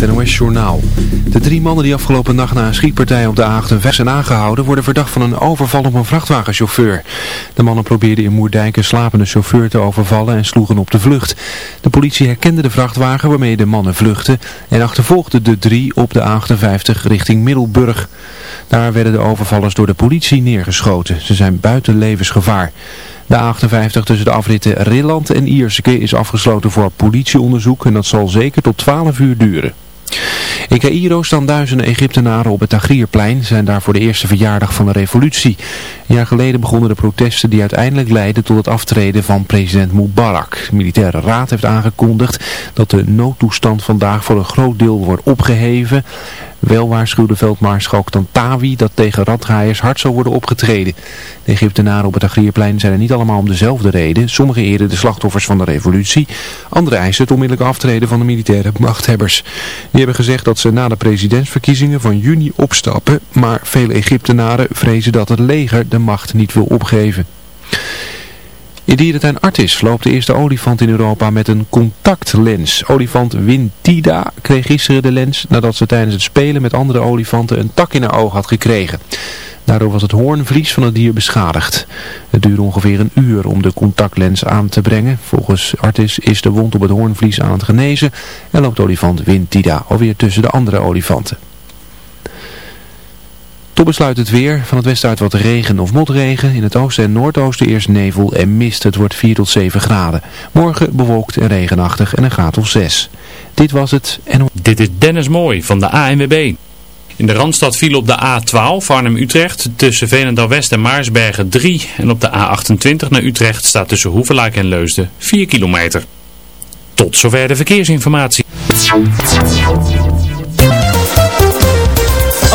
het NOS Journaal. De drie mannen die afgelopen nacht na een schietpartij op de A58 zijn aangehouden... worden verdacht van een overval op een vrachtwagenchauffeur. De mannen probeerden in Moerdijk een slapende chauffeur te overvallen en sloegen op de vlucht. De politie herkende de vrachtwagen waarmee de mannen vluchtten... en achtervolgde de drie op de A58 richting Middelburg. Daar werden de overvallers door de politie neergeschoten. Ze zijn buiten levensgevaar. De A58 tussen de afritten Rilland en Ierseke is afgesloten voor politieonderzoek en dat zal zeker tot 12 uur duren. In Cairo staan duizenden Egyptenaren op het Tagrierplein, zijn daar voor de eerste verjaardag van de revolutie. Een jaar geleden begonnen de protesten die uiteindelijk leidden tot het aftreden van president Mubarak. De militaire raad heeft aangekondigd dat de noodtoestand vandaag voor een groot deel wordt opgeheven. Wel waarschuwde veldmaarschalk Tantawi dat tegen raddraaiers hard zou worden opgetreden. De Egyptenaren op het Agrierplein zijn er niet allemaal om dezelfde reden. Sommigen eren de slachtoffers van de revolutie. Anderen eisen het onmiddellijk aftreden van de militaire machthebbers. Die hebben gezegd dat ze na de presidentsverkiezingen van juni opstappen. Maar veel Egyptenaren vrezen dat het leger de macht niet wil opgeven. In dierentuin Artis loopt de eerste olifant in Europa met een contactlens. Olifant Wintida kreeg gisteren de lens nadat ze tijdens het spelen met andere olifanten een tak in haar oog had gekregen. Daardoor was het hoornvlies van het dier beschadigd. Het duurde ongeveer een uur om de contactlens aan te brengen. Volgens Artis is de wond op het hoornvlies aan het genezen en loopt olifant Wintida alweer tussen de andere olifanten. Tot besluit het weer. Van het westen uit wat regen of motregen. In het oosten en noordoosten eerst nevel en mist. Het wordt 4 tot 7 graden. Morgen bewolkt en regenachtig en een graad of 6. Dit was het en... Dit is Dennis Mooi van de ANWB. In de Randstad viel op de A12 Arnhem-Utrecht tussen Veenendaal West en Maarsbergen 3. En op de A28 naar Utrecht staat tussen Hoevelaak en Leusden 4 kilometer. Tot zover de verkeersinformatie.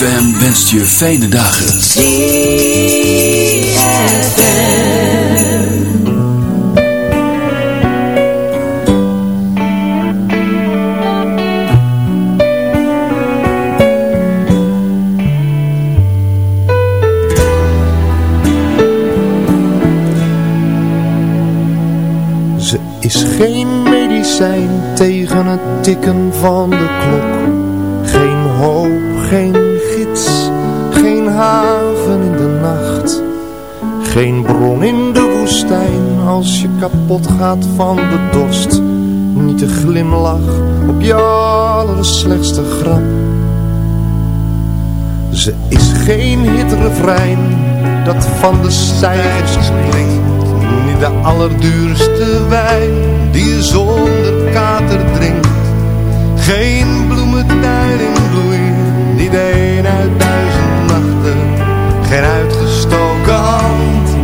ZFM wenst je fijne dagen. Ze is geen medicijn tegen het tikken van de klok. Kapot gaat van de dorst. Niet de glimlach op je allerslechtste grap. Ze is geen hitrefrein dat van de stijgers klinkt. Niet de allerduurste wijn die je zonder kater drinkt. Geen bloementuin in bloei, niet een uit duizend nachten. Geen uitgestoken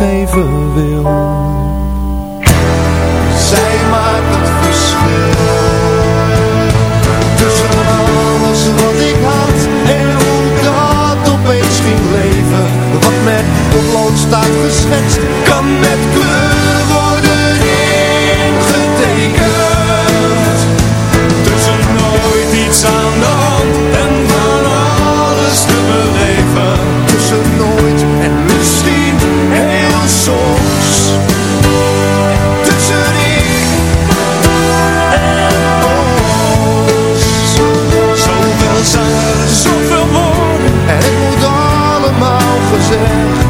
toegeven wil. Zij maakt het verschil. Tussen alles wat ik had en hoe dat opeens ging leven. Wat met potlood staat geschetst, kan met kleur worden ingetekend. Tussen nooit iets aan de hand en van alles te beleven Tussen nooit en misschien soms. Tussen ik en ons. Zoveel zanger, Zoveel woorden, en het moet allemaal gezegd.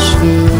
maakt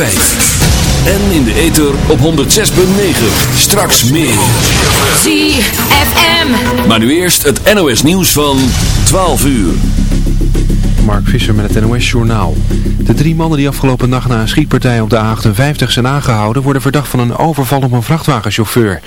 En in de ether op 106.9. Straks meer. ZFM. Maar nu eerst het NOS nieuws van 12 uur. Mark Visser met het NOS Journaal. De drie mannen die afgelopen nacht na een schietpartij op de A58 zijn aangehouden... worden verdacht van een overval op een vrachtwagenchauffeur.